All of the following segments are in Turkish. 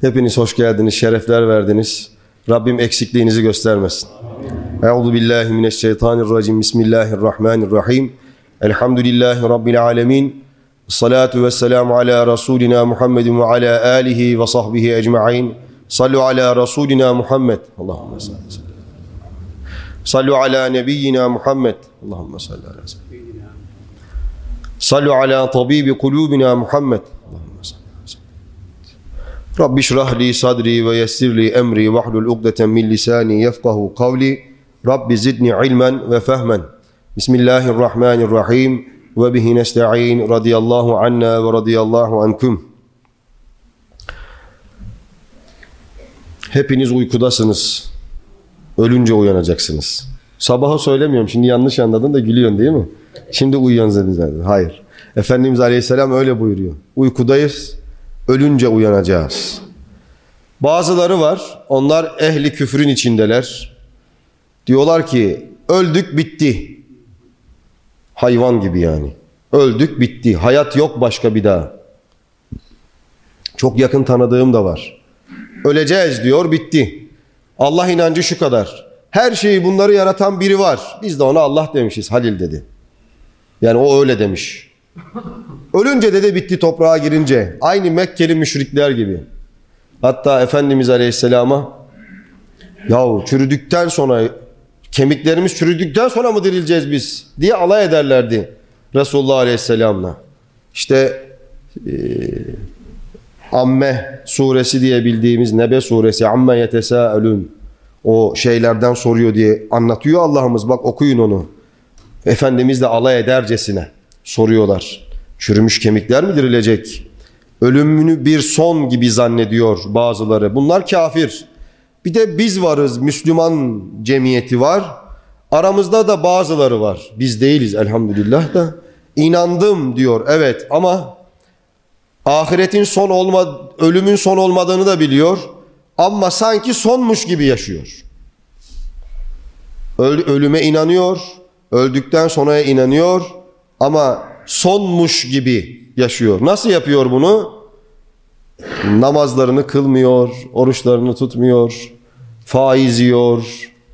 Hepiniz hoş geldiniz, şerefler verdiniz. Rabbim eksikliğinizi göstermesin. Euzu billahi mineşşeytanirracim. Bismillahirrahmanirrahim. Elhamdülillahi rabbil alamin. Salatu vesselamu ala rasulina Muhammedin ve ala alihi ve sahbihi ecmaîn. Sallu ala rasulina Muhammed. Allahumme salli. Sallu ala nebiyyina Muhammed. Allahumme salli ala seyyidina. Sallu ala tabibi kulubina Muhammed. Allahumme salli. Rabbi şrah li sadri ve yessir li emri ve hlul ugdeten min lisani yefkahu kavli. Rabbi zidni ilmen ve fehmen. Bismillahirrahmanirrahim. Ve bihi nesta'in radiyallahu anna ve radiyallahu ankum. Hepiniz uykudasınız. Ölünce uyanacaksınız. Sabaha söylemiyorum. Şimdi yanlış anladın da gülüyorsun değil mi? Şimdi uyuyorsun zaten. Hayır. Efendimiz Aleyhisselam öyle buyuruyor. Uykudayız. Ölünce uyanacağız. Bazıları var. Onlar ehli küfrün içindeler. Diyorlar ki öldük bitti. Hayvan gibi yani. Öldük bitti. Hayat yok başka bir daha. Çok yakın tanıdığım da var. Öleceğiz diyor bitti. Allah inancı şu kadar. Her şeyi bunları yaratan biri var. Biz de ona Allah demişiz. Halil dedi. Yani o öyle demiş. Ölünce dedi bitti toprağa girince. Aynı Mekkeli müşrikler gibi. Hatta Efendimiz Aleyhisselam'a yahu çürüdükten sonra kemiklerimiz çürüdükten sonra mı dirileceğiz biz diye alay ederlerdi Resulullah Aleyhisselam'la. İşte e, Amme suresi diye bildiğimiz Nebe suresi Amme yetesâelûn o şeylerden soruyor diye anlatıyor Allah'ımız. Bak okuyun onu. Efendimiz de alay edercesine soruyorlar. Çürümüş kemikler mi dirilecek? Ölümünü bir son gibi zannediyor bazıları. Bunlar kafir. Bir de biz varız, Müslüman cemiyeti var. Aramızda da bazıları var. Biz değiliz elhamdülillah da. İnandım diyor evet ama ahiretin son olma, ölümün son olmadığını da biliyor. Ama sanki sonmuş gibi yaşıyor. Öl, ölüme inanıyor, öldükten sonra inanıyor ama sonmuş gibi yaşıyor. Nasıl yapıyor bunu? Namazlarını kılmıyor, oruçlarını tutmuyor, faiz yiyor,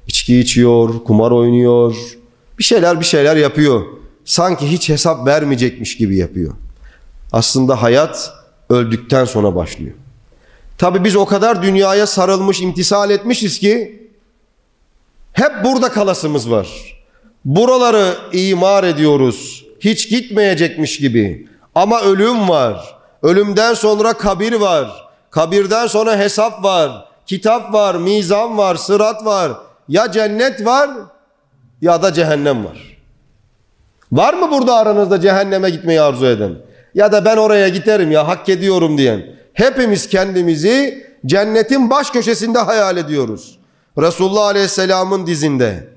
içki içiyor, kumar oynuyor. Bir şeyler bir şeyler yapıyor. Sanki hiç hesap vermeyecekmiş gibi yapıyor. Aslında hayat öldükten sonra başlıyor. Tabi biz o kadar dünyaya sarılmış, imtisal etmişiz ki hep burada kalasımız var. Buraları imar ediyoruz. Hiç gitmeyecekmiş gibi. Ama ölüm var. Ölümden sonra kabir var. Kabirden sonra hesap var. Kitap var, mizan var, sırat var. Ya cennet var ya da cehennem var. Var mı burada aranızda cehenneme gitmeyi arzu eden? Ya da ben oraya giderim ya hak ediyorum diyen. Hepimiz kendimizi cennetin baş köşesinde hayal ediyoruz. Resulullah Aleyhisselam'ın dizinde.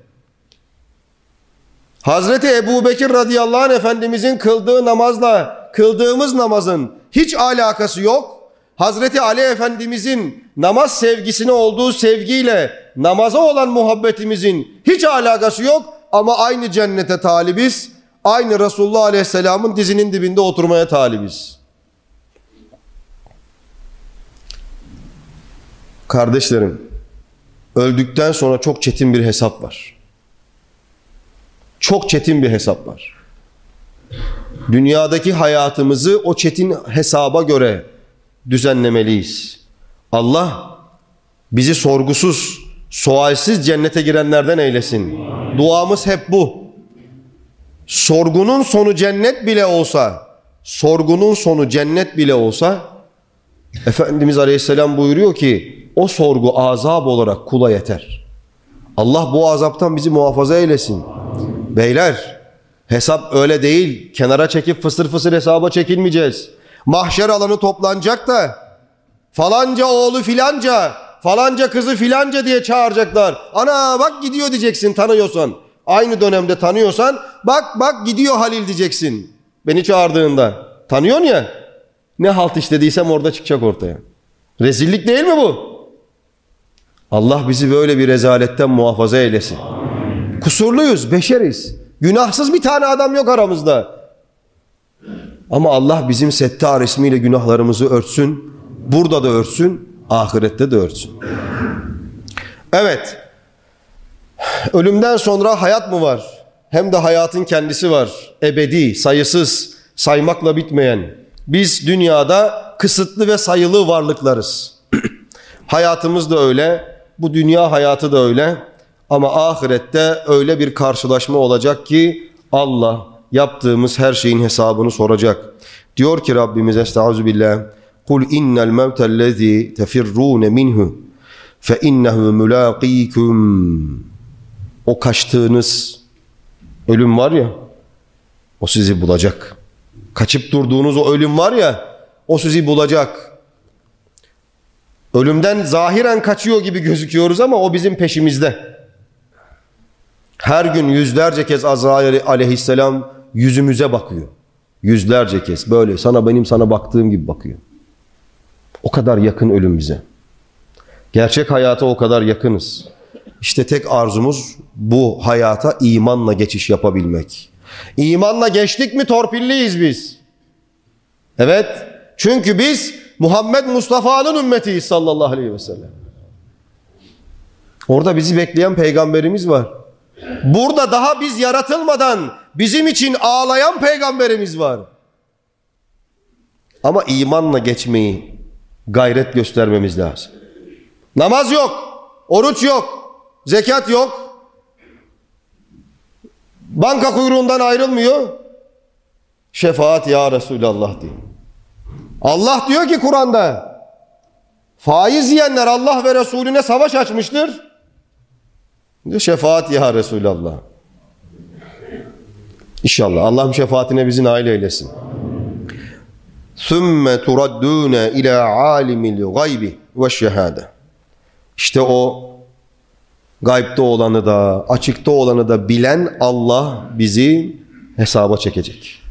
Hazreti Ebu Bekir radıyallahu anh efendimizin kıldığı namazla kıldığımız namazın hiç alakası yok. Hazreti Ali efendimizin namaz sevgisine olduğu sevgiyle namaza olan muhabbetimizin hiç alakası yok. Ama aynı cennete talibiz. Aynı Resulullah aleyhisselamın dizinin dibinde oturmaya talibiz. Kardeşlerim, öldükten sonra çok çetin bir hesap var. Çok çetin bir hesap var. Dünyadaki hayatımızı o çetin hesaba göre düzenlemeliyiz. Allah bizi sorgusuz, sualsiz cennete girenlerden eylesin. Duamız hep bu. Sorgunun sonu cennet bile olsa, sorgunun sonu cennet bile olsa Efendimiz Aleyhisselam buyuruyor ki o sorgu azap olarak kula yeter. Allah bu azaptan bizi muhafaza eylesin. Beyler hesap öyle değil. Kenara çekip fısır fısır hesaba çekilmeyeceğiz. Mahşer alanı toplanacak da falanca oğlu filanca, falanca kızı filanca diye çağıracaklar. Ana bak gidiyor diyeceksin tanıyorsan. Aynı dönemde tanıyorsan bak bak gidiyor Halil diyeceksin. Beni çağırdığında. Tanıyorsun ya. Ne halt işlediysem orada çıkacak ortaya. Rezillik değil mi bu? Allah bizi böyle bir rezaletten muhafaza eylesin. Kusurluyuz, beşeriz. Günahsız bir tane adam yok aramızda. Ama Allah bizim Settar ismiyle günahlarımızı örtsün. Burada da örtsün. ahirette de örtsün. Evet. Ölümden sonra hayat mı var? Hem de hayatın kendisi var. Ebedi, sayısız, saymakla bitmeyen. Biz dünyada kısıtlı ve sayılı varlıklarız. Hayatımız da öyle, bu dünya hayatı da öyle. Ama ahirette öyle bir karşılaşma olacak ki Allah yaptığımız her şeyin hesabını soracak. Diyor ki Rabbimiz Estaizu billah. Kul innel mevtellezi tefirrune minhu fe innehu mulaqikum. O kaçtığınız ölüm var ya o sizi bulacak. Kaçıp durduğunuz o ölüm var ya o sizi bulacak. Ölümden zahiren kaçıyor gibi gözüküyoruz ama o bizim peşimizde. Her gün yüzlerce kez Azrail aleyhisselam yüzümüze bakıyor. Yüzlerce kez böyle sana benim sana baktığım gibi bakıyor. O kadar yakın ölüm bize. Gerçek hayata o kadar yakınız. İşte tek arzumuz bu hayata imanla geçiş yapabilmek. İmanla geçtik mi torpilliyiz biz. Evet. Çünkü biz Muhammed Mustafa'nın ümmetiyiz sallallahu aleyhi ve sellem. Orada bizi bekleyen peygamberimiz var. Burada daha biz yaratılmadan bizim için ağlayan peygamberimiz var. Ama imanla geçmeyi gayret göstermemiz lazım. Namaz yok, oruç yok, zekat yok. Banka kuyruğundan ayrılmıyor. Şefaat ya Resulallah diyor. Allah diyor ki Kur'an'da faiz yiyenler Allah ve Resulüne savaş açmıştır. Diyor şefaat ya Resulallah. İnşallah Allah'ım şefaatine bizi nail eylesin. Sümme turaddûne ila alimil gaybi ve şehade. İşte o gaybde olanı da, açıkta olanı da bilen Allah bizi hesaba çekecek.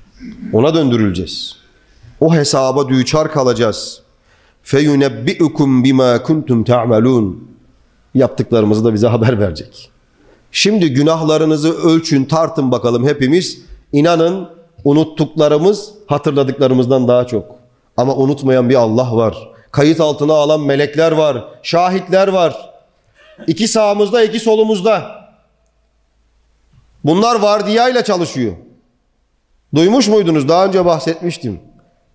Ona döndürüleceğiz. O hesaba düçar kalacağız. Feyunebbi'ukum bima kuntum ta'malun. Yaptıklarımızı da bize haber verecek. Şimdi günahlarınızı ölçün, tartın bakalım hepimiz. İnanın unuttuklarımız hatırladıklarımızdan daha çok. Ama unutmayan bir Allah var. Kayıt altına alan melekler var. Şahitler var. İki sağımızda, iki solumuzda. Bunlar vardiyayla çalışıyor. Duymuş muydunuz? Daha önce bahsetmiştim.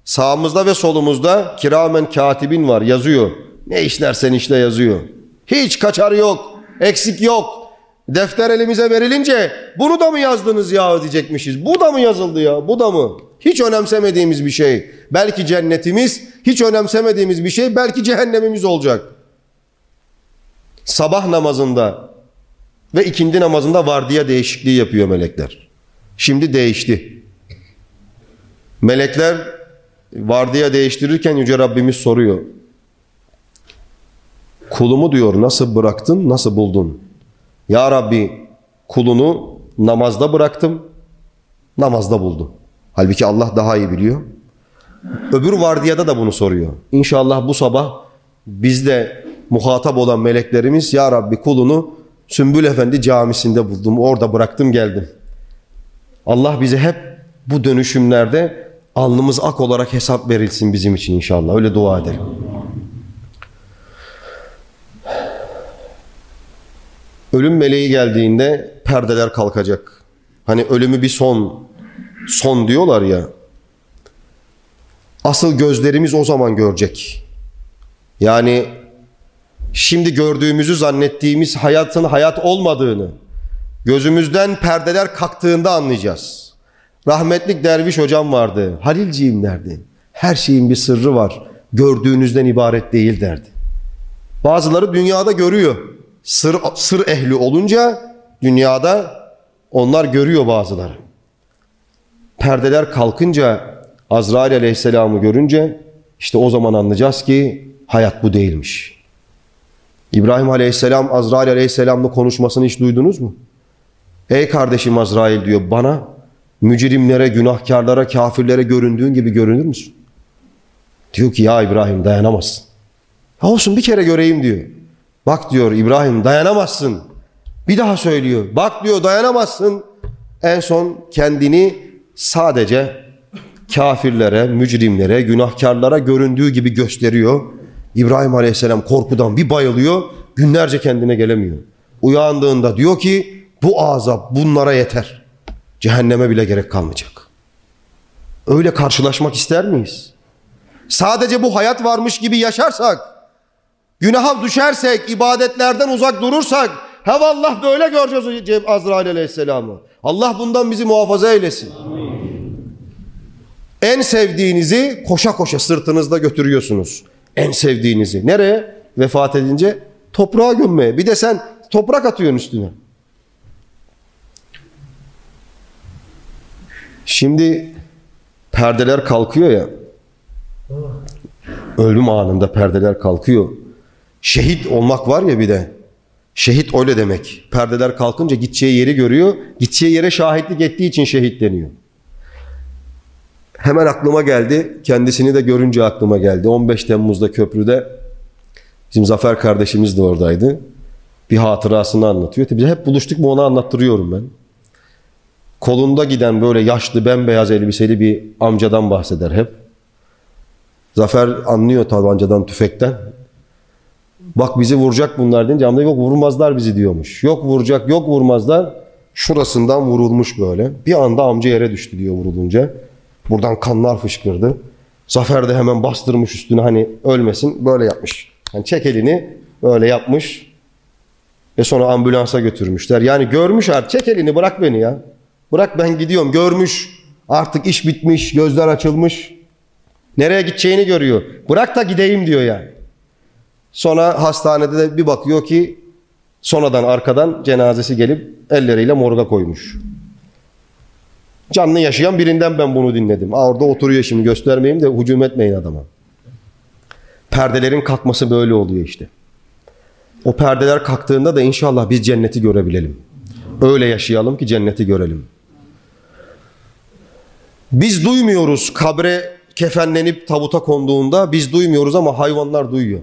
Sağımızda ve solumuzda kiramen katibin var yazıyor. Ne işlersen işte yazıyor. Hiç kaçar yok, eksik yok. Defter elimize verilince bunu da mı yazdınız ya diyecekmişiz. Bu da mı yazıldı ya bu da mı? Hiç önemsemediğimiz bir şey. Belki cennetimiz, hiç önemsemediğimiz bir şey belki cehennemimiz olacak. Sabah namazında ve ikindi namazında vardiya değişikliği yapıyor melekler. Şimdi değişti. Melekler vardiya değiştirirken Yüce Rabbimiz soruyor. Kulumu diyor nasıl bıraktın, nasıl buldun? Ya Rabbi kulunu namazda bıraktım, namazda buldum. Halbuki Allah daha iyi biliyor. Öbür vardiyada da bunu soruyor. İnşallah bu sabah bizde muhatap olan meleklerimiz Ya Rabbi kulunu Sümbül Efendi camisinde buldum. Orada bıraktım geldim. Allah bize hep bu dönüşümlerde alnımız ak olarak hesap verilsin bizim için inşallah. Öyle dua edelim. Ölüm meleği geldiğinde perdeler kalkacak. Hani ölümü bir son, son diyorlar ya. Asıl gözlerimiz o zaman görecek. Yani şimdi gördüğümüzü zannettiğimiz hayatın hayat olmadığını gözümüzden perdeler kalktığında anlayacağız. Rahmetlik derviş hocam vardı. Halilciğim derdi. Her şeyin bir sırrı var. Gördüğünüzden ibaret değil derdi. Bazıları dünyada görüyor. Sır, sır ehli olunca dünyada onlar görüyor bazıları. Perdeler kalkınca Azrail aleyhisselamı görünce işte o zaman anlayacağız ki hayat bu değilmiş. İbrahim aleyhisselam Azrail aleyhisselamla konuşmasını hiç duydunuz mu? Ey kardeşim Azrail diyor bana mücrimlere, günahkarlara, kafirlere göründüğün gibi görünür müsün? Diyor ki ya İbrahim dayanamazsın. Ya olsun bir kere göreyim diyor. Bak diyor İbrahim dayanamazsın. Bir daha söylüyor. Bak diyor dayanamazsın. En son kendini sadece kafirlere, mücrimlere, günahkarlara göründüğü gibi gösteriyor. İbrahim Aleyhisselam korkudan bir bayılıyor, günlerce kendine gelemiyor. Uyandığında diyor ki bu azap bunlara yeter. Cehenneme bile gerek kalmayacak. Öyle karşılaşmak ister miyiz? Sadece bu hayat varmış gibi yaşarsak, günaha düşersek, ibadetlerden uzak durursak, Allah böyle göreceğiz Azrail Aleyhisselam'ı. Allah bundan bizi muhafaza eylesin. En sevdiğinizi koşa koşa sırtınızda götürüyorsunuz. En sevdiğinizi. Nereye? Vefat edince toprağa gömmeye. Bir de sen toprak atıyorsun üstüne. Şimdi perdeler kalkıyor ya. Ölüm anında perdeler kalkıyor. Şehit olmak var ya bir de. Şehit öyle demek. Perdeler kalkınca gideceği yeri görüyor. Gideceği yere şahitlik ettiği için şehit deniyor. Hemen aklıma geldi. Kendisini de görünce aklıma geldi. 15 Temmuz'da köprüde bizim Zafer kardeşimiz de oradaydı. Bir hatırasını anlatıyor. Tabii hep buluştuk mu onu anlattırıyorum ben. Kolunda giden böyle yaşlı bembeyaz elbiseli bir amcadan bahseder hep. Zafer anlıyor tabancadan, tüfekten. Bak bizi vuracak bunlar deyince amca yok vurmazlar bizi diyormuş. Yok vuracak, yok vurmazlar. Şurasından vurulmuş böyle. Bir anda amca yere düştü diyor vurulunca. Buradan kanlar fışkırdı. Zafer de hemen bastırmış üstüne hani ölmesin böyle yapmış. Hani çek elini böyle yapmış. Ve sonra ambulansa götürmüşler. Yani görmüş artık çek elini bırak beni ya. Bırak ben gidiyorum görmüş. Artık iş bitmiş gözler açılmış. Nereye gideceğini görüyor. Bırak da gideyim diyor yani. Sonra hastanede de bir bakıyor ki sonradan arkadan cenazesi gelip elleriyle morga koymuş. Canlı yaşayan birinden ben bunu dinledim. Aa, orada oturuyor şimdi göstermeyeyim de hücum etmeyin adama. Perdelerin kalkması böyle oluyor işte. O perdeler kalktığında da inşallah biz cenneti görebilelim. Öyle yaşayalım ki cenneti görelim. Biz duymuyoruz kabre kefenlenip tabuta konduğunda biz duymuyoruz ama hayvanlar duyuyor.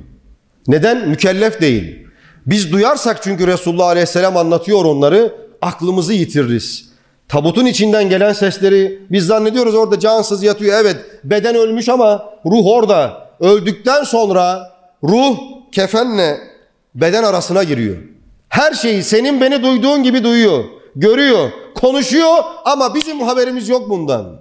Neden? Mükellef değil. Biz duyarsak çünkü Resulullah Aleyhisselam anlatıyor onları aklımızı yitiririz. Tabutun içinden gelen sesleri biz zannediyoruz orada cansız yatıyor. Evet beden ölmüş ama ruh orada. Öldükten sonra ruh kefenle beden arasına giriyor. Her şeyi senin beni duyduğun gibi duyuyor, görüyor, konuşuyor ama bizim haberimiz yok bundan.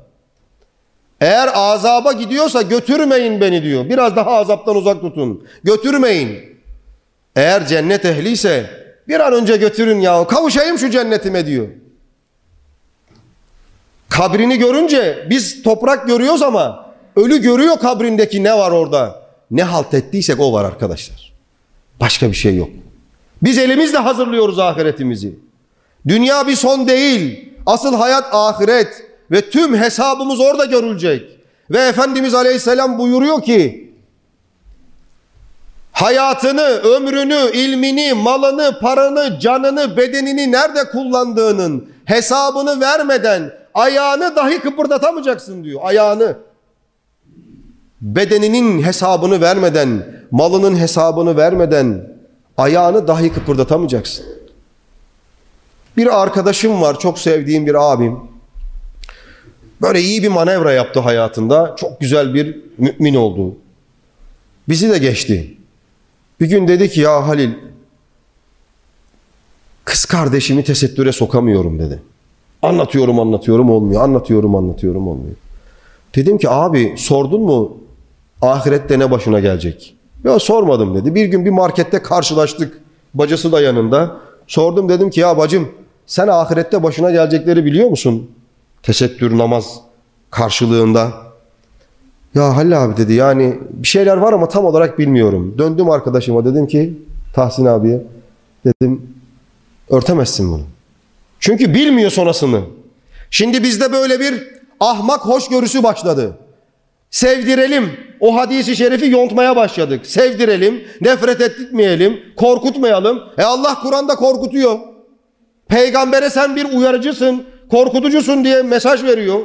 Eğer azaba gidiyorsa götürmeyin beni diyor. Biraz daha azaptan uzak tutun. Götürmeyin. Eğer cennet ehliyse bir an önce götürün ya. Kavuşayım şu cennetime diyor. Kabrini görünce biz toprak görüyoruz ama ölü görüyor kabrindeki ne var orada. Ne halt ettiysek o var arkadaşlar. Başka bir şey yok. Biz elimizle hazırlıyoruz ahiretimizi. Dünya bir son değil. Asıl hayat ahiret ve tüm hesabımız orada görülecek. Ve Efendimiz Aleyhisselam buyuruyor ki hayatını, ömrünü, ilmini, malını, paranı, canını, bedenini nerede kullandığının hesabını vermeden ayağını dahi kıpırdatamayacaksın diyor. Ayağını. Bedeninin hesabını vermeden, malının hesabını vermeden ayağını dahi kıpırdatamayacaksın. Bir arkadaşım var, çok sevdiğim bir abim. Böyle iyi bir manevra yaptı hayatında. Çok güzel bir mümin oldu. Bizi de geçti. Bir gün dedi ki ya Halil kız kardeşimi tesettüre sokamıyorum dedi. Anlatıyorum anlatıyorum olmuyor. Anlatıyorum anlatıyorum olmuyor. Dedim ki abi sordun mu ahirette ne başına gelecek? Ya sormadım dedi. Bir gün bir markette karşılaştık. Bacısı da yanında. Sordum dedim ki ya bacım sen ahirette başına gelecekleri biliyor musun? Tesettür namaz karşılığında. Ya Halil abi dedi yani bir şeyler var ama tam olarak bilmiyorum. Döndüm arkadaşıma dedim ki Tahsin abiye dedim örtemezsin bunu. Çünkü bilmiyor sonrasını. Şimdi bizde böyle bir ahmak hoşgörüsü başladı. Sevdirelim. O hadisi şerifi yontmaya başladık. Sevdirelim, nefret etmeyelim, korkutmayalım. E Allah Kur'an'da korkutuyor. Peygambere sen bir uyarıcısın, korkutucusun diye mesaj veriyor.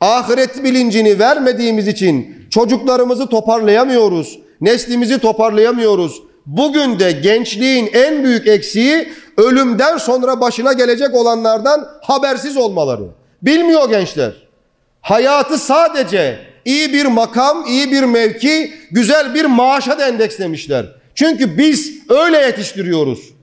Ahiret bilincini vermediğimiz için çocuklarımızı toparlayamıyoruz. Neslimizi toparlayamıyoruz. Bugün de gençliğin en büyük eksiği ölümden sonra başına gelecek olanlardan habersiz olmaları. Bilmiyor gençler. Hayatı sadece iyi bir makam, iyi bir mevki, güzel bir maaşa da endekslemişler. Çünkü biz öyle yetiştiriyoruz.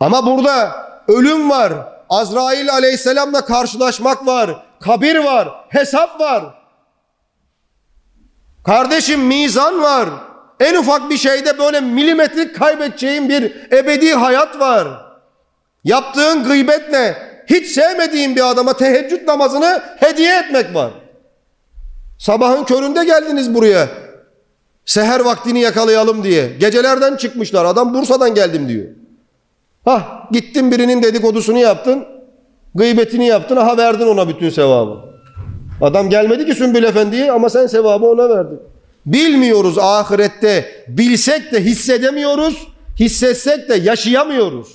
Ama burada ölüm var, Azrail aleyhisselamla karşılaşmak var, kabir var, hesap var. Kardeşim mizan var. En ufak bir şeyde böyle milimetrik kaybedeceğin bir ebedi hayat var. Yaptığın gıybetle hiç sevmediğin bir adama teheccüd namazını hediye etmek var. Sabahın köründe geldiniz buraya. Seher vaktini yakalayalım diye. Gecelerden çıkmışlar. Adam Bursa'dan geldim diyor. Hah gittin birinin dedikodusunu yaptın. Gıybetini yaptın. Aha verdin ona bütün sevabı. Adam gelmedi ki Sümbül Efendi'ye ama sen sevabı ona verdin. Bilmiyoruz ahirette. Bilsek de hissedemiyoruz. Hissetsek de yaşayamıyoruz.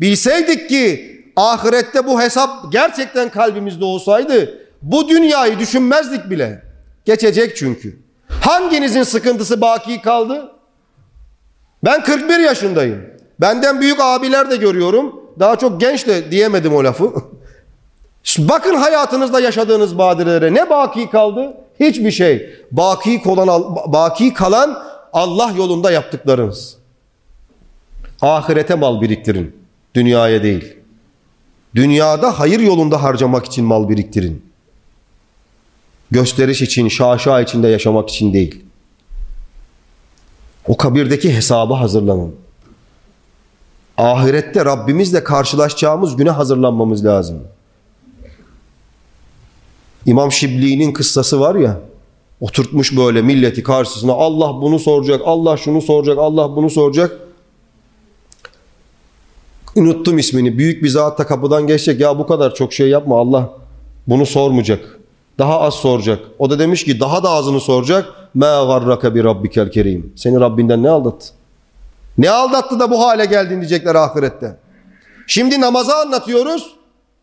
Bilseydik ki ahirette bu hesap gerçekten kalbimizde olsaydı bu dünyayı düşünmezdik bile. Geçecek çünkü. Hanginizin sıkıntısı baki kaldı? Ben 41 yaşındayım. Benden büyük abiler de görüyorum. Daha çok genç de diyemedim o lafı. Bakın hayatınızda yaşadığınız badirelere ne baki kaldı? Hiçbir şey. Baki kalan, baki kalan Allah yolunda yaptıklarınız. Ahirete mal biriktirin. Dünyaya değil. Dünyada hayır yolunda harcamak için mal biriktirin. Gösteriş için, şaşa içinde yaşamak için değil. O kabirdeki hesabı hazırlanın. Ahirette Rabbimizle karşılaşacağımız güne hazırlanmamız lazım. İmam Şibli'nin kıssası var ya, oturtmuş böyle milleti karşısına Allah bunu soracak, Allah şunu soracak, Allah bunu soracak. Unuttum ismini. Büyük bir zatta kapıdan geçecek. Ya bu kadar çok şey yapma Allah bunu sormayacak. Daha az soracak. O da demiş ki daha da azını soracak. Ma garraka bi rabbikel kerim. Seni Rabbinden ne aldattı? Ne aldattı da bu hale geldin diyecekler ahirette. Şimdi namazı anlatıyoruz.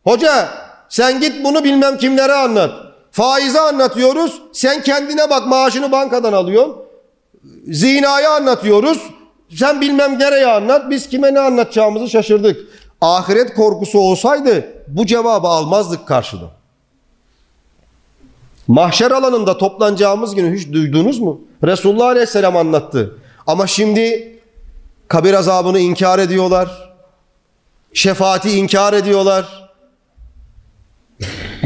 Hoca sen git bunu bilmem kimlere anlat. Faizi anlatıyoruz. Sen kendine bak maaşını bankadan alıyorsun. Zinayı anlatıyoruz. Sen bilmem nereye anlat. Biz kime ne anlatacağımızı şaşırdık. Ahiret korkusu olsaydı bu cevabı almazdık karşıda. Mahşer alanında toplanacağımız günü hiç duydunuz mu? Resulullah Aleyhisselam anlattı. Ama şimdi kabir azabını inkar ediyorlar. Şefaati inkar ediyorlar.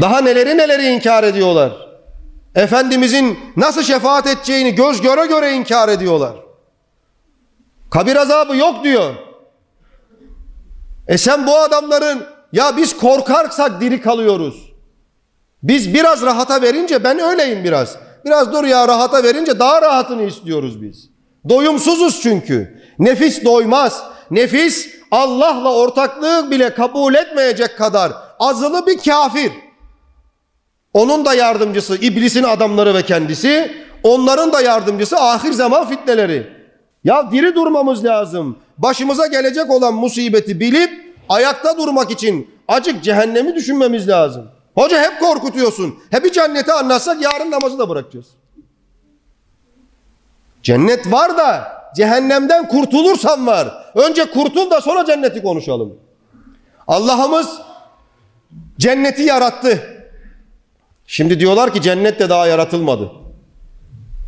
Daha neleri neleri inkar ediyorlar. Efendimizin nasıl şefaat edeceğini göz göre göre inkar ediyorlar. Kabir azabı yok diyor. E sen bu adamların ya biz korkarsak diri kalıyoruz. Biz biraz rahata verince ben öyleyim biraz. Biraz dur ya rahata verince daha rahatını istiyoruz biz. Doyumsuzuz çünkü. Nefis doymaz. Nefis Allah'la ortaklığı bile kabul etmeyecek kadar azılı bir kafir. Onun da yardımcısı iblisin adamları ve kendisi. Onların da yardımcısı ahir zaman fitneleri. Ya diri durmamız lazım. Başımıza gelecek olan musibeti bilip ayakta durmak için acık cehennemi düşünmemiz lazım. Hoca hep korkutuyorsun. Hep cenneti anlatsak yarın namazı da bırakacağız. Cennet var da cehennemden kurtulursan var. Önce kurtul da sonra cenneti konuşalım. Allah'ımız cenneti yarattı. Şimdi diyorlar ki cennet de daha yaratılmadı.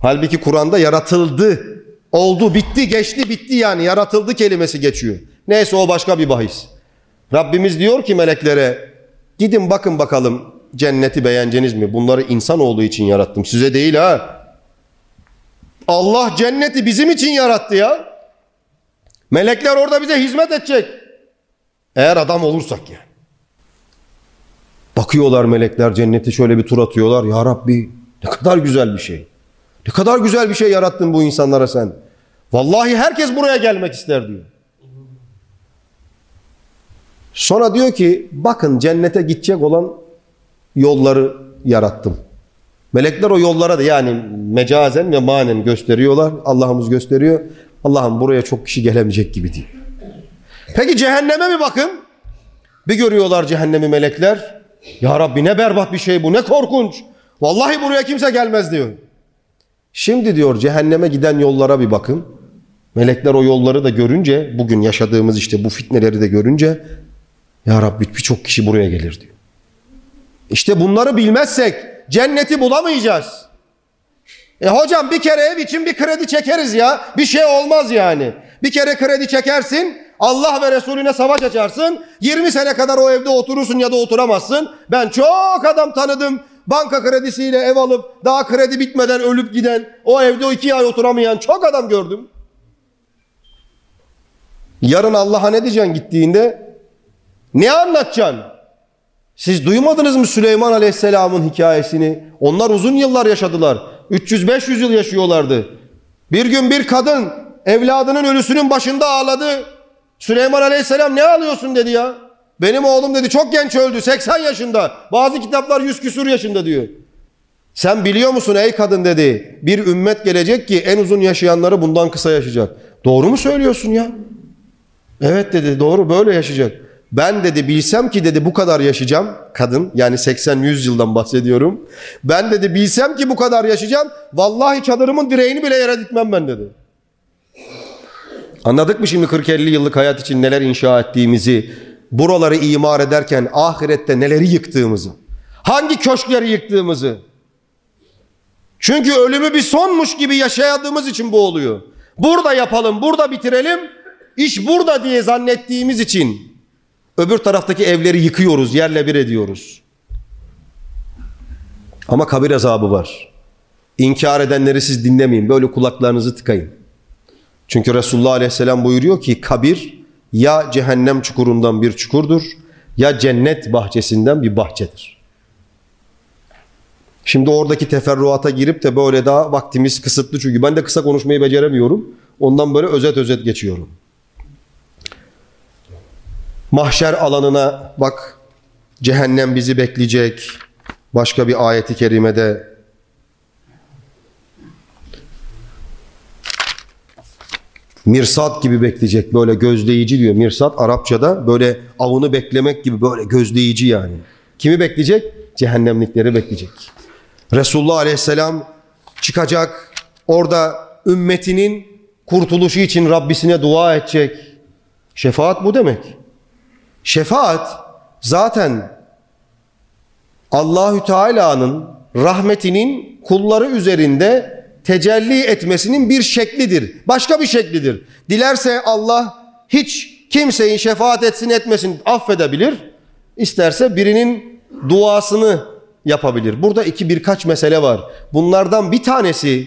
Halbuki Kur'an'da yaratıldı. Oldu, bitti, geçti, bitti yani. Yaratıldı kelimesi geçiyor. Neyse o başka bir bahis. Rabbimiz diyor ki meleklere gidin bakın bakalım cenneti beğeneceğiniz mi? Bunları insan olduğu için yarattım. Size değil ha. Allah cenneti bizim için yarattı ya. Melekler orada bize hizmet edecek. Eğer adam olursak yani. Bakıyorlar melekler cenneti şöyle bir tur atıyorlar. Ya Rabbi ne kadar güzel bir şey. Ne kadar güzel bir şey yarattın bu insanlara sen. Vallahi herkes buraya gelmek ister diyor. Sonra diyor ki bakın cennete gidecek olan yolları yarattım. Melekler o yollara da yani mecazen ve manen gösteriyorlar. Allah'ımız gösteriyor. Allah'ım buraya çok kişi gelemeyecek gibi diyor. Peki cehenneme mi bakın? Bir görüyorlar cehennemi melekler. Ya Rabbi ne berbat bir şey bu ne korkunç. Vallahi buraya kimse gelmez diyor. Şimdi diyor cehenneme giden yollara bir bakın. Melekler o yolları da görünce bugün yaşadığımız işte bu fitneleri de görünce ya Rabbi birçok kişi buraya gelir diyor. İşte bunları bilmezsek cenneti bulamayacağız. E hocam bir kere ev için bir kredi çekeriz ya. Bir şey olmaz yani. Bir kere kredi çekersin. Allah ve Resulüne savaş açarsın. 20 sene kadar o evde oturursun ya da oturamazsın. Ben çok adam tanıdım. Banka kredisiyle ev alıp daha kredi bitmeden ölüp giden, o evde o iki ay oturamayan çok adam gördüm. Yarın Allah'a ne diyeceksin gittiğinde? Ne anlatacaksın? Siz duymadınız mı Süleyman Aleyhisselam'ın hikayesini? Onlar uzun yıllar yaşadılar. 300-500 yıl yaşıyorlardı. Bir gün bir kadın evladının ölüsünün başında ağladı. Süleyman Aleyhisselam ne ağlıyorsun dedi ya. Benim oğlum dedi çok genç öldü 80 yaşında. Bazı kitaplar 100 küsur yaşında diyor. Sen biliyor musun ey kadın dedi. Bir ümmet gelecek ki en uzun yaşayanları bundan kısa yaşayacak. Doğru mu söylüyorsun ya? Evet dedi doğru böyle yaşayacak. Ben dedi bilsem ki dedi bu kadar yaşayacağım. Kadın yani 80-100 yıldan bahsediyorum. Ben dedi bilsem ki bu kadar yaşayacağım. Vallahi çadırımın direğini bile yere dikmem ben dedi. Anladık mı şimdi 40-50 yıllık hayat için neler inşa ettiğimizi, buraları imar ederken ahirette neleri yıktığımızı, hangi köşkleri yıktığımızı. Çünkü ölümü bir sonmuş gibi yaşadığımız için bu oluyor. Burada yapalım, burada bitirelim, iş burada diye zannettiğimiz için öbür taraftaki evleri yıkıyoruz, yerle bir ediyoruz. Ama kabir azabı var. İnkar edenleri siz dinlemeyin, böyle kulaklarınızı tıkayın. Çünkü Resulullah Aleyhisselam buyuruyor ki kabir ya cehennem çukurundan bir çukurdur ya cennet bahçesinden bir bahçedir. Şimdi oradaki teferruata girip de böyle daha vaktimiz kısıtlı çünkü ben de kısa konuşmayı beceremiyorum. Ondan böyle özet özet geçiyorum. Mahşer alanına bak cehennem bizi bekleyecek. Başka bir ayeti kerimede Mirsat gibi bekleyecek böyle gözleyici diyor. Mirsat Arapçada böyle avını beklemek gibi böyle gözleyici yani. Kimi bekleyecek? Cehennemlikleri bekleyecek. Resulullah Aleyhisselam çıkacak. Orada ümmetinin kurtuluşu için Rabbisine dua edecek. Şefaat bu demek. Şefaat zaten Allahü Teala'nın rahmetinin kulları üzerinde tecelli etmesinin bir şeklidir. Başka bir şeklidir. Dilerse Allah hiç kimseyi şefaat etsin etmesin affedebilir. İsterse birinin duasını yapabilir. Burada iki birkaç mesele var. Bunlardan bir tanesi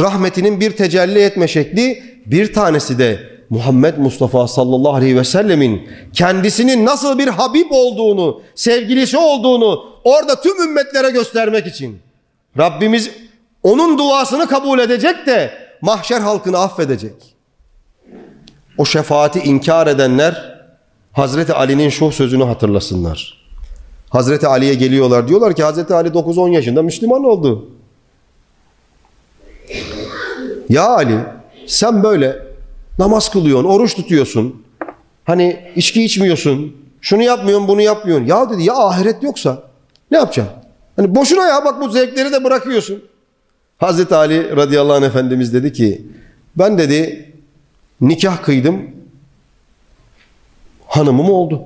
rahmetinin bir tecelli etme şekli, bir tanesi de Muhammed Mustafa sallallahu aleyhi ve sellemin kendisinin nasıl bir Habib olduğunu, sevgilisi olduğunu orada tüm ümmetlere göstermek için. Rabbimiz onun duasını kabul edecek de mahşer halkını affedecek. O şefaati inkar edenler Hazreti Ali'nin şu sözünü hatırlasınlar. Hazreti Ali'ye geliyorlar diyorlar ki Hazreti Ali 9-10 yaşında Müslüman oldu. Ya Ali sen böyle namaz kılıyorsun, oruç tutuyorsun. Hani içki içmiyorsun. Şunu yapmıyorsun, bunu yapmıyorsun. Ya dedi ya ahiret yoksa ne yapacaksın? Hani boşuna ya bak bu zevkleri de bırakıyorsun. Hazreti Ali radıyallahu anh efendimiz dedi ki ben dedi nikah kıydım hanımım oldu.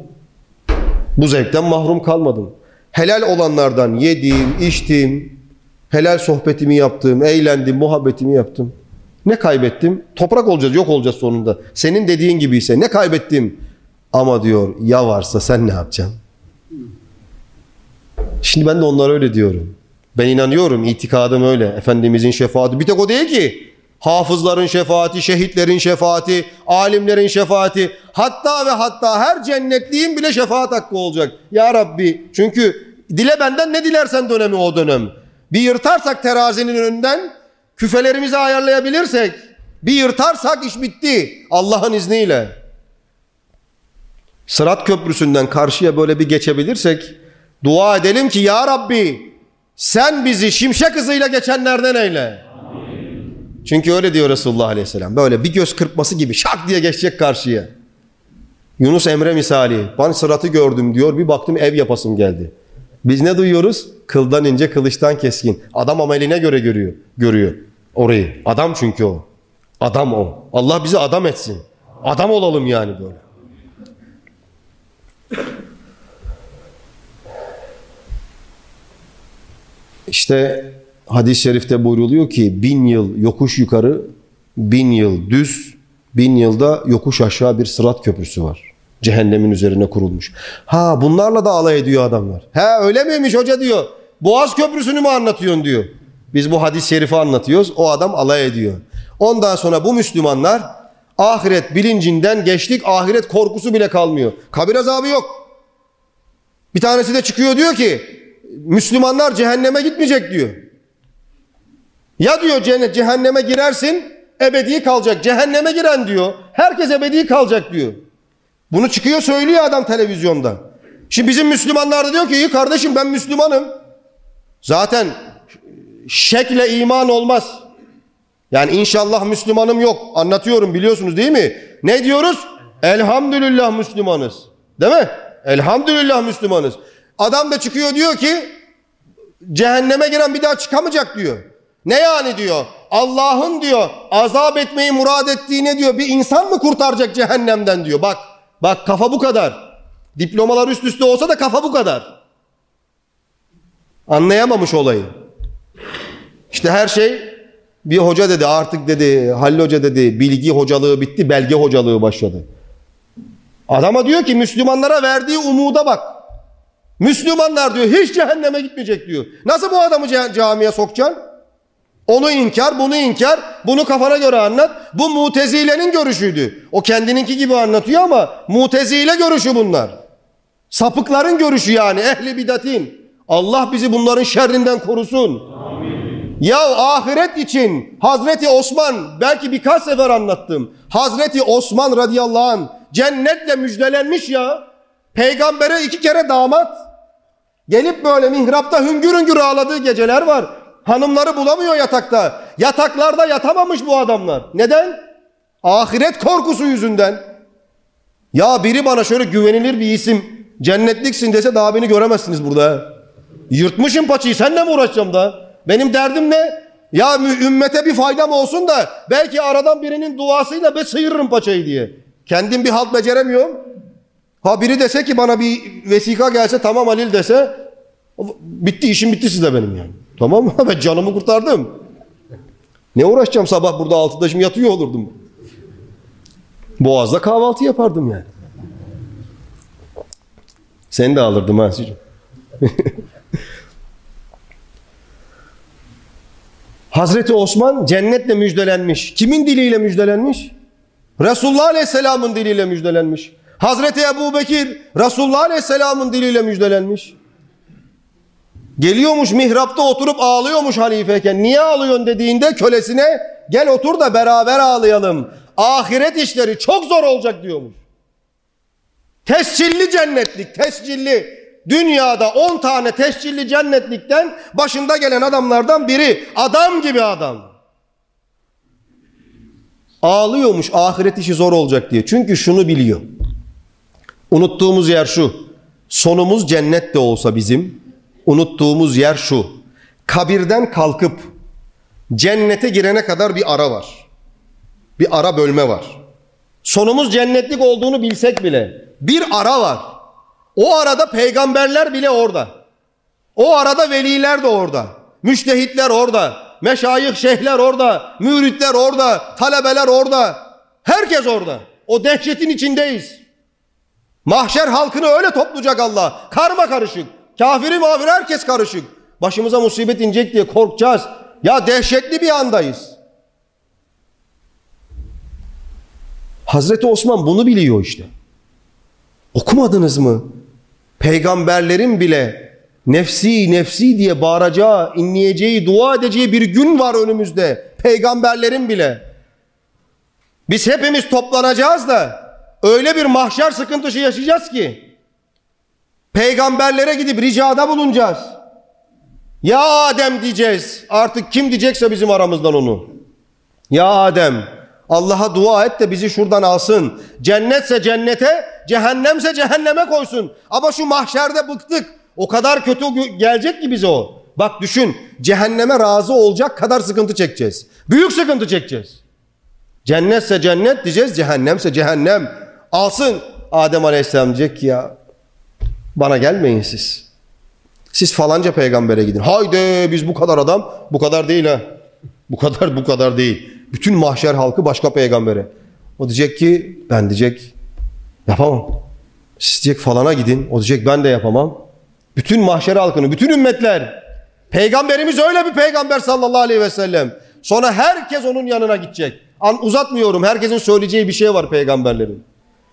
Bu zevkten mahrum kalmadım. Helal olanlardan yedim, içtim, helal sohbetimi yaptım, eğlendim, muhabbetimi yaptım. Ne kaybettim? Toprak olacağız, yok olacağız sonunda. Senin dediğin gibi ise ne kaybettim? Ama diyor ya varsa sen ne yapacaksın? Şimdi ben de onlara öyle diyorum. Ben inanıyorum, itikadım öyle. Efendimizin şefaati bir tek o değil ki. Hafızların şefaati, şehitlerin şefaati, alimlerin şefaati, hatta ve hatta her cennetliğin bile şefaat hakkı olacak. Ya Rabbi çünkü dile benden ne dilersen dönemi o dönem. Bir yırtarsak terazinin önünden küfelerimizi ayarlayabilirsek, bir yırtarsak iş bitti Allah'ın izniyle. Sırat köprüsünden karşıya böyle bir geçebilirsek dua edelim ki ya Rabbi sen bizi şimşek hızıyla geçenlerden eyle. Çünkü öyle diyor Resulullah Aleyhisselam. Böyle bir göz kırpması gibi şak diye geçecek karşıya. Yunus Emre misali. Ben sıratı gördüm diyor. Bir baktım ev yapasım geldi. Biz ne duyuyoruz? Kıldan ince, kılıçtan keskin. Adam ameline göre görüyor. Görüyor orayı. Adam çünkü o. Adam o. Allah bizi adam etsin. Adam olalım yani böyle. İşte hadis-i şerifte buyruluyor ki bin yıl yokuş yukarı, bin yıl düz, bin yılda yokuş aşağı bir sırat köprüsü var. Cehennemin üzerine kurulmuş. Ha bunlarla da alay ediyor adamlar. Ha öyle miymiş hoca diyor. Boğaz Köprüsü'nü mü anlatıyorsun diyor. Biz bu hadis-i şerifi anlatıyoruz. O adam alay ediyor. Ondan sonra bu Müslümanlar ahiret bilincinden geçtik. Ahiret korkusu bile kalmıyor. Kabir azabı yok. Bir tanesi de çıkıyor diyor ki Müslümanlar cehenneme gitmeyecek diyor. Ya diyor cennet cehenneme girersin ebedi kalacak. Cehenneme giren diyor. Herkes ebedi kalacak diyor. Bunu çıkıyor söylüyor adam televizyonda. Şimdi bizim Müslümanlar da diyor ki iyi kardeşim ben Müslümanım. Zaten şekle iman olmaz. Yani inşallah Müslümanım yok. Anlatıyorum biliyorsunuz değil mi? Ne diyoruz? Elhamdülillah Müslümanız. Değil mi? Elhamdülillah Müslümanız. Adam da çıkıyor diyor ki cehenneme giren bir daha çıkamayacak diyor. Ne yani diyor? Allah'ın diyor azap etmeyi murad ettiğine diyor bir insan mı kurtaracak cehennemden diyor. Bak bak kafa bu kadar. Diplomalar üst üste olsa da kafa bu kadar. Anlayamamış olayı. İşte her şey bir hoca dedi artık dedi Halil Hoca dedi bilgi hocalığı bitti belge hocalığı başladı. Adama diyor ki Müslümanlara verdiği umuda bak. Müslümanlar diyor hiç cehenneme gitmeyecek diyor. Nasıl bu adamı camiye sokacaksın? Onu inkar, bunu inkar, bunu kafana göre anlat. Bu mutezilenin görüşüydü. O kendininki gibi anlatıyor ama mutezile görüşü bunlar. Sapıkların görüşü yani ehli bidatin. Allah bizi bunların şerrinden korusun. Ya ahiret için Hazreti Osman belki birkaç sefer anlattım. Hazreti Osman radıyallahu anh cennetle müjdelenmiş ya. Peygambere iki kere damat. Gelip böyle mihrapta hüngür hüngür ağladığı geceler var. Hanımları bulamıyor yatakta. Yataklarda yatamamış bu adamlar. Neden? Ahiret korkusu yüzünden. Ya biri bana şöyle güvenilir bir isim cennetliksin dese daha beni göremezsiniz burada. Yırtmışım paçayı senle mi uğraşacağım da? Benim derdim ne? Ya ümmete bir faydam olsun da belki aradan birinin duasıyla be sıyırırım paçayı diye. Kendim bir halt beceremiyorum. Ha biri dese ki bana bir vesika gelse tamam Halil dese bitti işim bitti size benim yani. Tamam mı? Ben canımı kurtardım. Ne uğraşacağım sabah burada altıda şimdi yatıyor olurdum. Boğaz'da kahvaltı yapardım yani. Seni de alırdım ha Hazreti Osman cennetle müjdelenmiş. Kimin diliyle müjdelenmiş? Resulullah Aleyhisselam'ın diliyle müjdelenmiş. Hazreti Ebu Bekir Resulullah Aleyhisselam'ın diliyle müjdelenmiş. Geliyormuş mihrapta oturup ağlıyormuş halifeyken. Niye ağlıyorsun dediğinde kölesine gel otur da beraber ağlayalım. Ahiret işleri çok zor olacak diyormuş. Tescilli cennetlik, tescilli. Dünyada 10 tane tescilli cennetlikten başında gelen adamlardan biri. Adam gibi adam. Ağlıyormuş ahiret işi zor olacak diye. Çünkü şunu biliyor. Unuttuğumuz yer şu. Sonumuz cennet de olsa bizim unuttuğumuz yer şu. Kabirden kalkıp cennete girene kadar bir ara var. Bir ara bölme var. Sonumuz cennetlik olduğunu bilsek bile bir ara var. O arada peygamberler bile orada. O arada veliler de orada. Müştehitler orada. Meşayih şeyhler orada. Müritler orada. Talebeler orada. Herkes orada. O dehşetin içindeyiz. Mahşer halkını öyle toplayacak Allah. Karma karışık. Kafiri mağfir herkes karışık. Başımıza musibet inecek diye korkacağız. Ya dehşetli bir andayız. Hazreti Osman bunu biliyor işte. Okumadınız mı? Peygamberlerin bile nefsi nefsi diye bağıracağı, inleyeceği, dua edeceği bir gün var önümüzde. Peygamberlerin bile. Biz hepimiz toplanacağız da öyle bir mahşer sıkıntısı yaşayacağız ki Peygamberlere gidip ricada bulunacağız. Ya Adem diyeceğiz. Artık kim diyecekse bizim aramızdan onu. Ya Adem Allah'a dua et de bizi şuradan alsın. Cennetse cennete, cehennemse cehenneme koysun. Ama şu mahşerde bıktık. O kadar kötü gelecek ki bize o. Bak düşün cehenneme razı olacak kadar sıkıntı çekeceğiz. Büyük sıkıntı çekeceğiz. Cennetse cennet diyeceğiz, cehennemse cehennem. Alsın Adem Aleyhisselam diyecek ki ya bana gelmeyin siz. Siz falanca peygambere gidin. Haydi biz bu kadar adam. Bu kadar değil ha. Bu kadar bu kadar değil. Bütün mahşer halkı başka peygambere. O diyecek ki ben diyecek yapamam. Siz diyecek falana gidin. O diyecek ben de yapamam. Bütün mahşer halkını, bütün ümmetler. Peygamberimiz öyle bir peygamber sallallahu aleyhi ve sellem. Sonra herkes onun yanına gidecek. An uzatmıyorum. Herkesin söyleyeceği bir şey var peygamberlerin.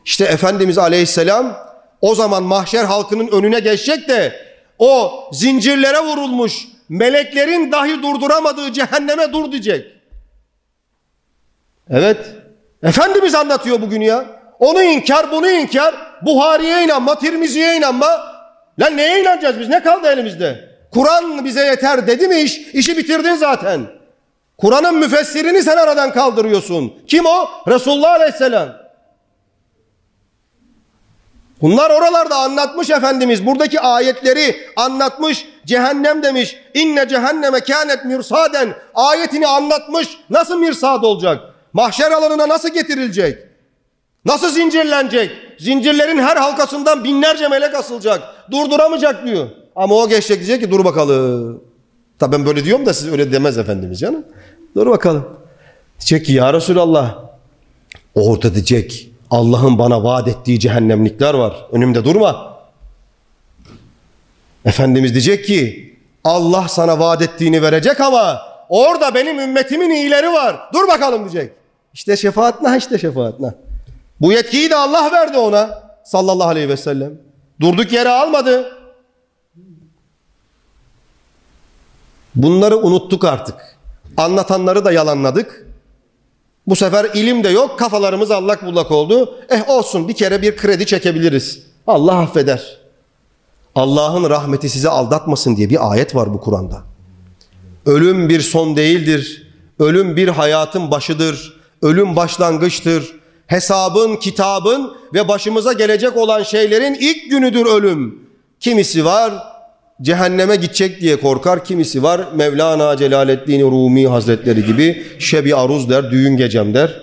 İşte Efendimiz aleyhisselam o zaman mahşer halkının önüne geçecek de o zincirlere vurulmuş meleklerin dahi durduramadığı cehenneme dur diyecek. Evet. Efendimiz anlatıyor bugün ya. Onu inkar, bunu inkar. Buhari'ye inanma, Tirmizi'ye inanma. Lan neye inanacağız biz? Ne kaldı elimizde? Kur'an bize yeter dedi mi iş? İşi bitirdin zaten. Kur'an'ın müfessirini sen aradan kaldırıyorsun. Kim o? Resulullah Aleyhisselam. Bunlar oralarda anlatmış Efendimiz. Buradaki ayetleri anlatmış. Cehennem demiş. İnne cehenneme kânet mirsaden. Ayetini anlatmış. Nasıl mirsad olacak? Mahşer alanına nasıl getirilecek? Nasıl zincirlenecek? Zincirlerin her halkasından binlerce melek asılacak. Durduramayacak diyor. Ama o geçecek diyecek ki dur bakalım. Tabi ben böyle diyorum da siz öyle demez Efendimiz canım. Dur bakalım. Diyecek ki ya Resulallah. Orada diyecek Allah'ın bana vaat ettiği cehennemlikler var. Önümde durma. Efendimiz diyecek ki Allah sana vaat ettiğini verecek ama orada benim ümmetimin iyileri var. Dur bakalım diyecek. İşte şefaat ne işte şefaat ne. Bu yetkiyi de Allah verdi ona sallallahu aleyhi ve sellem. Durduk yere almadı. Bunları unuttuk artık. Anlatanları da yalanladık. Bu sefer ilim de yok, kafalarımız allak bullak oldu. Eh olsun bir kere bir kredi çekebiliriz. Allah affeder. Allah'ın rahmeti sizi aldatmasın diye bir ayet var bu Kur'an'da. Ölüm bir son değildir. Ölüm bir hayatın başıdır. Ölüm başlangıçtır. Hesabın, kitabın ve başımıza gelecek olan şeylerin ilk günüdür ölüm. Kimisi var cehenneme gidecek diye korkar. Kimisi var Mevlana Celaleddin Rumi Hazretleri gibi şebi aruz der, düğün gecem der.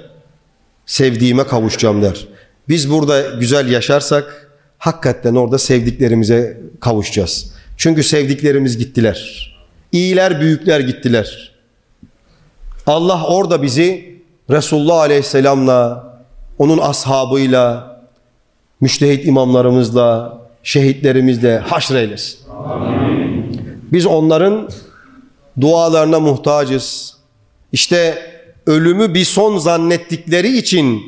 Sevdiğime kavuşacağım der. Biz burada güzel yaşarsak hakikaten orada sevdiklerimize kavuşacağız. Çünkü sevdiklerimiz gittiler. İyiler, büyükler gittiler. Allah orada bizi Resulullah Aleyhisselam'la, onun ashabıyla, müştehit imamlarımızla, şehitlerimizle haşreylesin. Biz onların dualarına muhtacız. İşte ölümü bir son zannettikleri için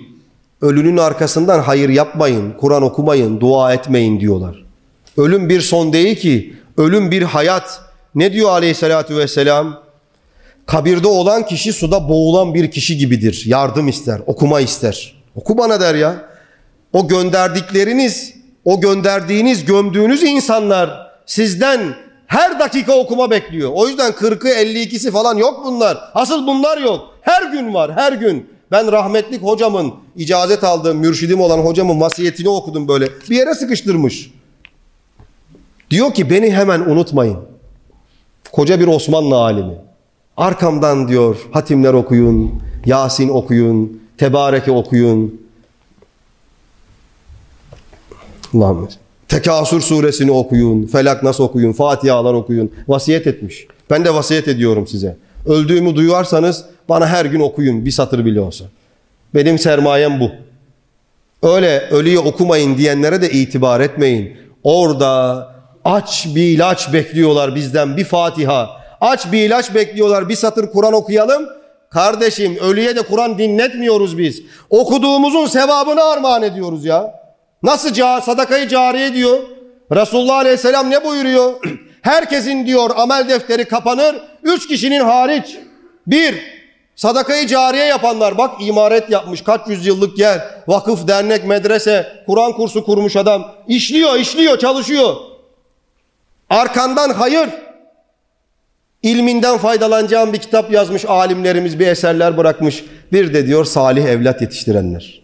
ölünün arkasından hayır yapmayın, Kur'an okumayın, dua etmeyin diyorlar. Ölüm bir son değil ki, ölüm bir hayat. Ne diyor aleyhissalatü vesselam? Kabirde olan kişi suda boğulan bir kişi gibidir. Yardım ister, okuma ister. Oku bana der ya. O gönderdikleriniz, o gönderdiğiniz, gömdüğünüz insanlar sizden her dakika okuma bekliyor. O yüzden 40'ı 52'si falan yok bunlar. Asıl bunlar yok. Her gün var her gün. Ben rahmetlik hocamın icazet aldığım mürşidim olan hocamın vasiyetini okudum böyle. Bir yere sıkıştırmış. Diyor ki beni hemen unutmayın. Koca bir Osmanlı alimi. Arkamdan diyor hatimler okuyun, Yasin okuyun, Tebareke okuyun. Allah'ım Tekasür suresini okuyun, Felak nasıl okuyun, Fatihalar okuyun. Vasiyet etmiş. Ben de vasiyet ediyorum size. Öldüğümü duyarsanız bana her gün okuyun bir satır bile olsa. Benim sermayem bu. Öyle ölüye okumayın diyenlere de itibar etmeyin. Orada aç bir ilaç bekliyorlar bizden bir Fatiha. Aç bir ilaç bekliyorlar bir satır Kur'an okuyalım. Kardeşim ölüye de Kur'an dinletmiyoruz biz. Okuduğumuzun sevabını armağan ediyoruz ya. Nasıl ca sadakayı cariye diyor? Resulullah Aleyhisselam ne buyuruyor? Herkesin diyor amel defteri kapanır. Üç kişinin hariç. Bir, sadakayı cariye yapanlar. Bak imaret yapmış kaç yüzyıllık yer. Vakıf, dernek, medrese, Kur'an kursu kurmuş adam. İşliyor, işliyor, çalışıyor. Arkandan hayır. İlminden faydalanacağım bir kitap yazmış alimlerimiz, bir eserler bırakmış. Bir de diyor salih evlat yetiştirenler.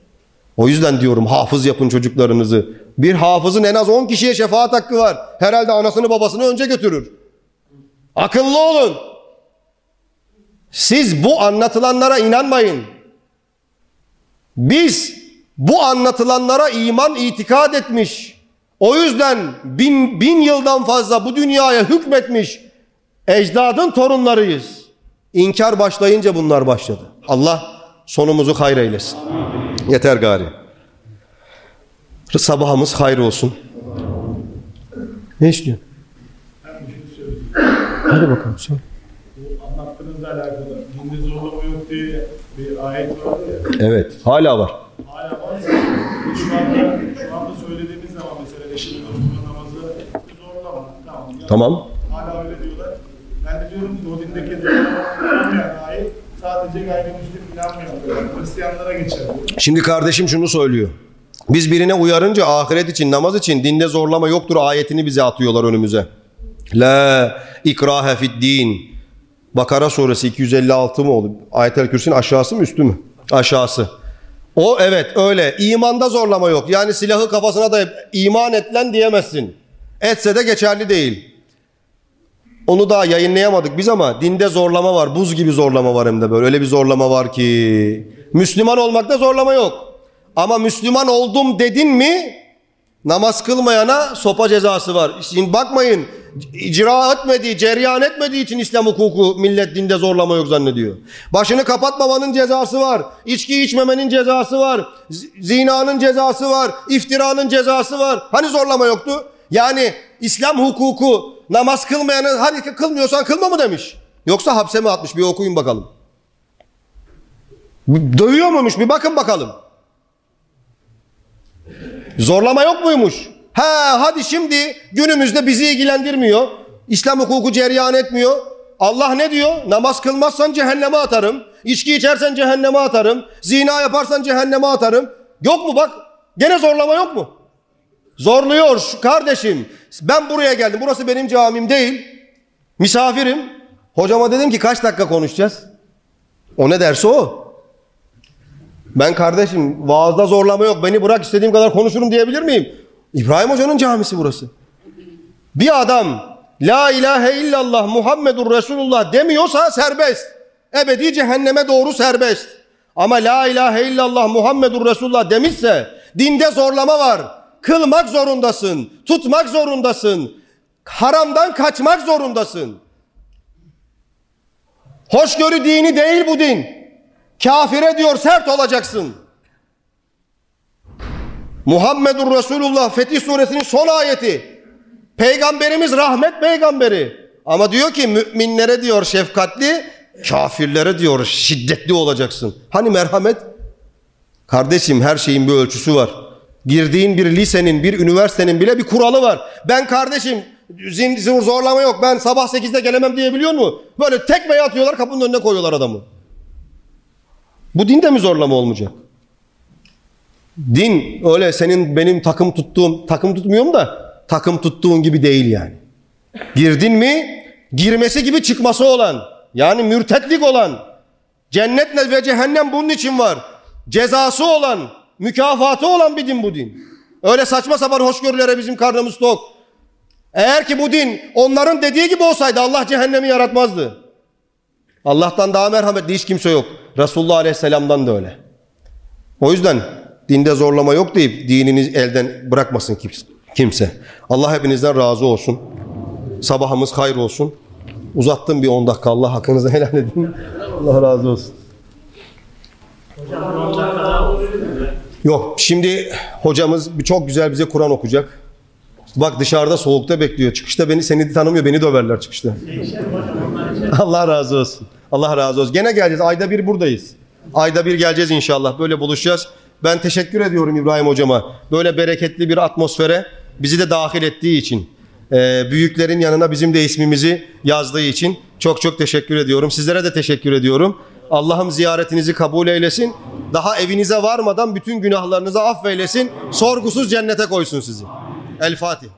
O yüzden diyorum hafız yapın çocuklarınızı. Bir hafızın en az 10 kişiye şefaat hakkı var. Herhalde anasını babasını önce götürür. Akıllı olun. Siz bu anlatılanlara inanmayın. Biz bu anlatılanlara iman itikad etmiş, O yüzden bin, bin yıldan fazla bu dünyaya hükmetmiş ecdadın torunlarıyız. İnkar başlayınca bunlar başladı. Allah sonumuzu hayır eylesin. Yeter gari. Sabahımız hayır olsun. Ne istiyorsun? Hadi bakalım söyle. Bu anlattığınızla alakalı dinde zorlama yok diye bir ayet vardı ya. Evet. Hala var. Hala var. Şu anda, şu anda söylediğimiz zaman mesela eşinin dostuna namazı zorlama. Tamam. Tamam. Hala öyle diyorlar. Ben de diyorum ki o dindeki ayet sadece gayrimüslim inanmayan Hristiyanlara geçer. Şimdi kardeşim şunu söylüyor. Biz birine uyarınca ahiret için, namaz için dinde zorlama yoktur ayetini bize atıyorlar önümüze. La ikrahe fid din. Bakara suresi 256 mı oldu? Ayetel Kürsi'nin aşağısı mı üstü mü? Aşağısı. O evet öyle. İmanda zorlama yok. Yani silahı kafasına dayayıp iman et lan diyemezsin. Etse de geçerli değil. Onu daha yayınlayamadık biz ama dinde zorlama var. Buz gibi zorlama var hem de böyle. Öyle bir zorlama var ki. Müslüman olmakta zorlama yok. Ama Müslüman oldum dedin mi namaz kılmayana sopa cezası var. Şimdi bakmayın icra etmediği, ceryan etmediği için İslam hukuku millet dinde zorlama yok zannediyor. Başını kapatmamanın cezası var. İçki içmemenin cezası var. Zinanın cezası var. iftiranın cezası var. Hani zorlama yoktu? Yani İslam hukuku namaz kılmayanı hadi kılmıyorsan kılma mı demiş. Yoksa hapse mi atmış bir okuyun bakalım. Dövüyor muymuş bir bakın bakalım. Zorlama yok muymuş? Ha hadi şimdi günümüzde bizi ilgilendirmiyor. İslam hukuku cereyan etmiyor. Allah ne diyor? Namaz kılmazsan cehenneme atarım. İçki içersen cehenneme atarım. Zina yaparsan cehenneme atarım. Yok mu bak? Gene zorlama yok mu? Zorluyor şu kardeşim. Ben buraya geldim. Burası benim camim değil. Misafirim. Hocama dedim ki kaç dakika konuşacağız? O ne derse o. Ben kardeşim vaazda zorlama yok. Beni bırak istediğim kadar konuşurum diyebilir miyim? İbrahim Hoca'nın camisi burası. Bir adam La ilahe illallah Muhammedur Resulullah demiyorsa serbest. Ebedi cehenneme doğru serbest. Ama La ilahe illallah Muhammedur Resulullah demişse dinde zorlama var. Kılmak zorundasın. Tutmak zorundasın. Haramdan kaçmak zorundasın. Hoşgörü dini değil bu din. Kafire diyor sert olacaksın. Muhammedur Resulullah Fetih Suresinin son ayeti. Peygamberimiz rahmet peygamberi. Ama diyor ki müminlere diyor şefkatli, kafirlere diyor şiddetli olacaksın. Hani merhamet? Kardeşim her şeyin bir ölçüsü var. Girdiğin bir lisenin, bir üniversitenin bile bir kuralı var. Ben kardeşim zin- zorlama yok. Ben sabah 8'de gelemem diyebiliyor mu? Böyle tekmeyi atıyorlar kapının önüne koyuyorlar adamı. Bu dinde mi zorlama olmayacak? Din öyle senin benim takım tuttuğum, takım tutmuyorum da takım tuttuğun gibi değil yani. Girdin mi girmesi gibi çıkması olan yani mürtetlik olan cennetle ve cehennem bunun için var. Cezası olan, mükafatı olan bir din bu din. Öyle saçma sapan hoşgörülere bizim karnımız tok. Eğer ki bu din onların dediği gibi olsaydı Allah cehennemi yaratmazdı. Allah'tan daha merhametli hiç kimse yok. Resulullah Aleyhisselam'dan da öyle. O yüzden dinde zorlama yok deyip dinini elden bırakmasın kimse. Allah hepinizden razı olsun. Sabahımız hayır olsun. Uzattım bir 10 dakika. Allah hakkınızı helal edin. Allah razı olsun. Yok şimdi hocamız çok güzel bize Kur'an okuyacak. Bak dışarıda soğukta bekliyor. Çıkışta beni seni tanımıyor. Beni döverler çıkışta. Allah razı olsun. Allah razı olsun. Gene geleceğiz. Ayda bir buradayız. Ayda bir geleceğiz inşallah. Böyle buluşacağız. Ben teşekkür ediyorum İbrahim hocama. Böyle bereketli bir atmosfere bizi de dahil ettiği için. Ee, büyüklerin yanına bizim de ismimizi yazdığı için çok çok teşekkür ediyorum. Sizlere de teşekkür ediyorum. Allah'ım ziyaretinizi kabul eylesin. Daha evinize varmadan bütün günahlarınızı affeylesin. Sorgusuz cennete koysun sizi. El Fatih.